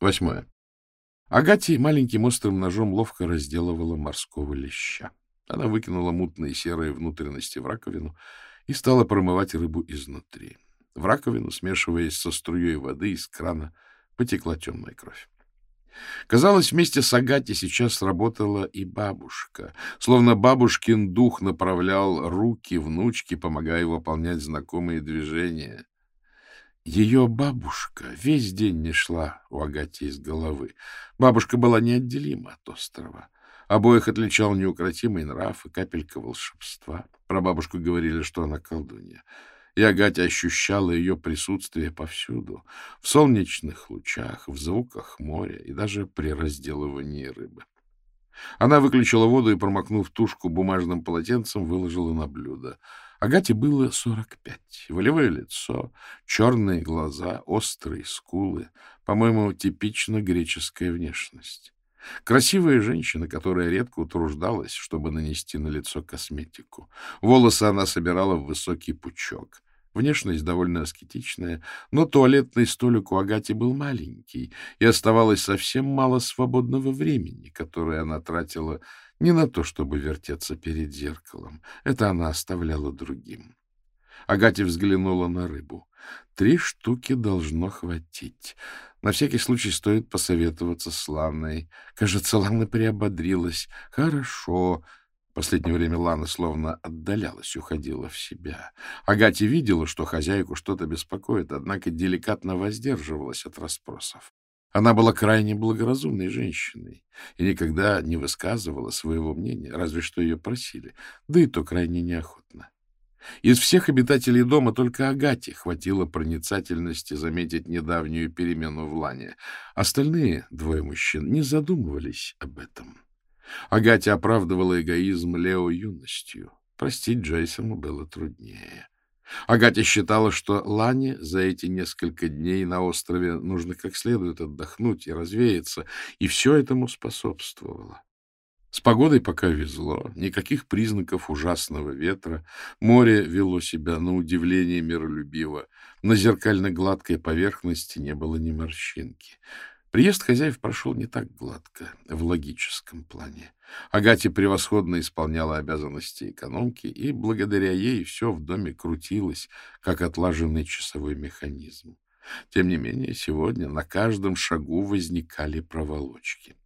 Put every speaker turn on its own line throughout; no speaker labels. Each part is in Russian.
Восьмое. Агати маленьким острым ножом ловко разделывала морского леща. Она выкинула мутные серые внутренности в раковину и стала промывать рыбу изнутри. В раковину, смешиваясь со струей воды из крана, потекла темная кровь. Казалось, вместе с Агати сейчас работала и бабушка, словно бабушкин дух направлял руки внучки, помогая выполнять знакомые движения. Ее бабушка весь день не шла у Агати из головы. Бабушка была неотделима от острова. Обоих отличал неукротимый нрав и капелька волшебства. Про бабушку говорили, что она колдунья. И Агатя ощущала ее присутствие повсюду, в солнечных лучах, в звуках моря и даже при разделывании рыбы. Она выключила воду и, промокнув тушку бумажным полотенцем, выложила на блюдо. Агате было сорок пять. Волевое лицо, черные глаза, острые скулы. По-моему, типично греческая внешность. Красивая женщина, которая редко утруждалась, чтобы нанести на лицо косметику. Волосы она собирала в высокий пучок. Внешность довольно аскетичная, но туалетный столик у Агати был маленький, и оставалось совсем мало свободного времени, которое она тратила не на то, чтобы вертеться перед зеркалом. Это она оставляла другим. Агате взглянула на рыбу. Три штуки должно хватить. На всякий случай стоит посоветоваться с Ланой. Кажется, Лана приободрилась. Хорошо последнее время Лана словно отдалялась, уходила в себя. Агати видела, что хозяйку что-то беспокоит, однако деликатно воздерживалась от расспросов. Она была крайне благоразумной женщиной и никогда не высказывала своего мнения, разве что ее просили, да и то крайне неохотно. Из всех обитателей дома только Агате хватило проницательности заметить недавнюю перемену в Лане. Остальные двое мужчин не задумывались об этом. Агатя оправдывала эгоизм Лео юностью. Простить Джейсону было труднее. Агатя считала, что Лане за эти несколько дней на острове нужно как следует отдохнуть и развеяться, и все этому способствовало. С погодой пока везло, никаких признаков ужасного ветра, море вело себя на удивление миролюбиво, на зеркально-гладкой поверхности не было ни морщинки. Приезд хозяев прошел не так гладко, в логическом плане. Агате превосходно исполняла обязанности экономки, и благодаря ей все в доме крутилось, как отлаженный часовой механизм. Тем не менее, сегодня на каждом шагу возникали проволочки.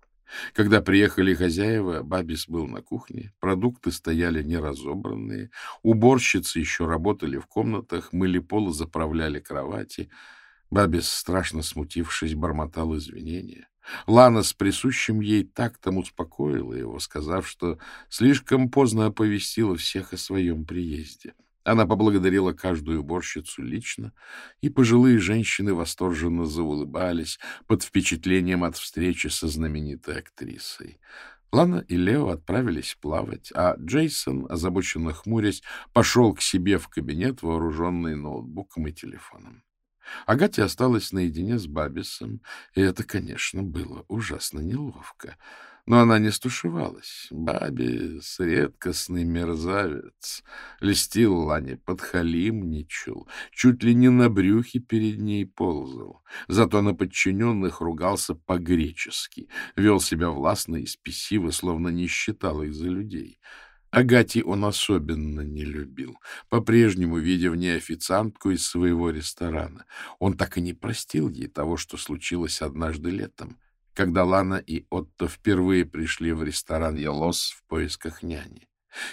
Когда приехали хозяева, Бабис был на кухне, продукты стояли неразобранные, уборщицы еще работали в комнатах, мыли пол и заправляли кровати — Бабис, страшно смутившись, бормотал извинения. Лана с присущим ей тактом успокоила его, сказав, что слишком поздно оповестила всех о своем приезде. Она поблагодарила каждую уборщицу лично, и пожилые женщины восторженно заулыбались под впечатлением от встречи со знаменитой актрисой. Лана и Лео отправились плавать, а Джейсон, озабоченно хмурясь, пошел к себе в кабинет, вооруженный ноутбуком и телефоном. Агатя осталась наедине с Бабисом, и это, конечно, было ужасно неловко. Но она не стушевалась. Бабис — редкостный мерзавец. Листил Лане, подхалимничал, чуть ли не на брюхе перед ней ползал. Зато на подчиненных ругался по-гречески, вел себя властно и спесиво, словно не считал их за людей. Агати он особенно не любил, по-прежнему видя в ней официантку из своего ресторана. Он так и не простил ей того, что случилось однажды летом, когда Лана и Отто впервые пришли в ресторан «Елос» в поисках няни.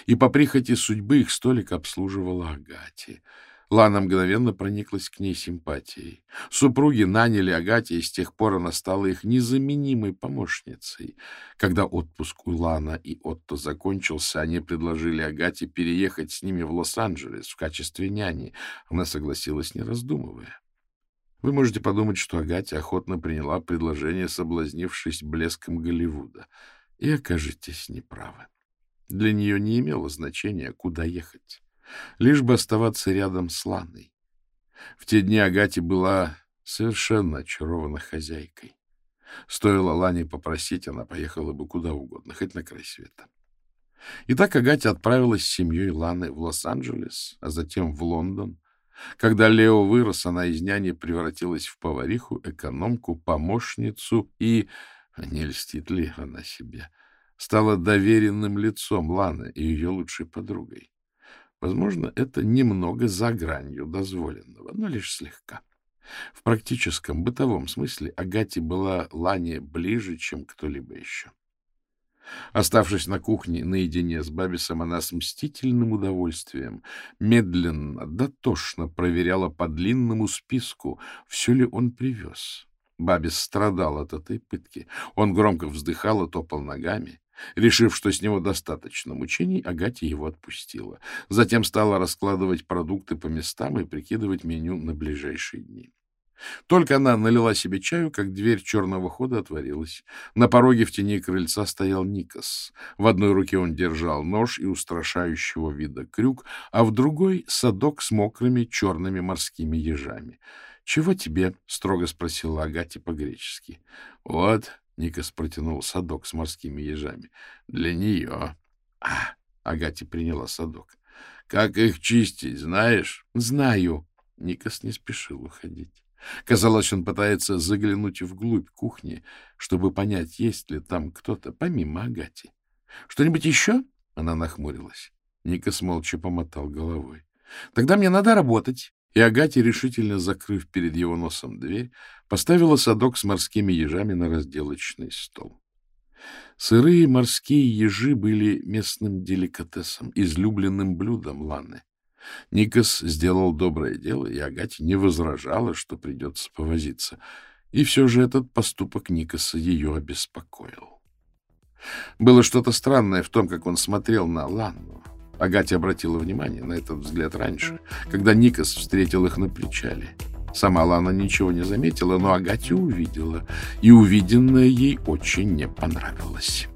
И по прихоти судьбы их столик обслуживала Агати — Лана мгновенно прониклась к ней симпатией. Супруги наняли Агате, и с тех пор она стала их незаменимой помощницей. Когда отпуск у Лана и Отто закончился, они предложили Агате переехать с ними в Лос-Анджелес в качестве няни. Она согласилась, не раздумывая. Вы можете подумать, что Агатя охотно приняла предложение, соблазнившись блеском Голливуда, и окажетесь неправы. Для нее не имело значения, куда ехать лишь бы оставаться рядом с Ланой. В те дни Агате была совершенно очарована хозяйкой. Стоило Лане попросить, она поехала бы куда угодно, хоть на край света. Итак, Агатя отправилась с семьей Ланы в Лос-Анджелес, а затем в Лондон. Когда Лео вырос, она из няни превратилась в повариху, экономку, помощницу и... Не льстит ли она себе? Стала доверенным лицом Ланы и ее лучшей подругой. Возможно, это немного за гранью дозволенного, но лишь слегка. В практическом, бытовом смысле Агате была Лане ближе, чем кто-либо еще. Оставшись на кухне наедине с Бабисом, она с мстительным удовольствием медленно, дотошно проверяла по длинному списку, все ли он привез. Бабис страдал от этой пытки. Он громко вздыхал и топал ногами. Решив, что с него достаточно мучений, Агатя его отпустила. Затем стала раскладывать продукты по местам и прикидывать меню на ближайшие дни. Только она налила себе чаю, как дверь черного хода отворилась. На пороге в тени крыльца стоял Никос. В одной руке он держал нож и устрашающего вида крюк, а в другой — садок с мокрыми черными морскими ежами. — Чего тебе? — строго спросила Агате по-гречески. — Вот, — Никос протянул садок с морскими ежами, — для нее. — А, — Агате приняла садок. — Как их чистить, знаешь? — Знаю. Никос не спешил уходить. Казалось, он пытается заглянуть вглубь кухни, чтобы понять, есть ли там кто-то, помимо Агати. — Что-нибудь еще? — она нахмурилась. Никас молча помотал головой. — Тогда мне надо работать. И Агати, решительно закрыв перед его носом дверь, поставила садок с морскими ежами на разделочный стол. Сырые морские ежи были местным деликатесом, излюбленным блюдом Ланы. Никос сделал доброе дело, и Агате не возражала, что придется повозиться. И все же этот поступок Никоса ее обеспокоил. Было что-то странное в том, как он смотрел на Ланну. Агате обратила внимание на этот взгляд раньше, когда Никос встретил их на причале. Сама Лана ничего не заметила, но Агате увидела, и увиденное ей очень не понравилось.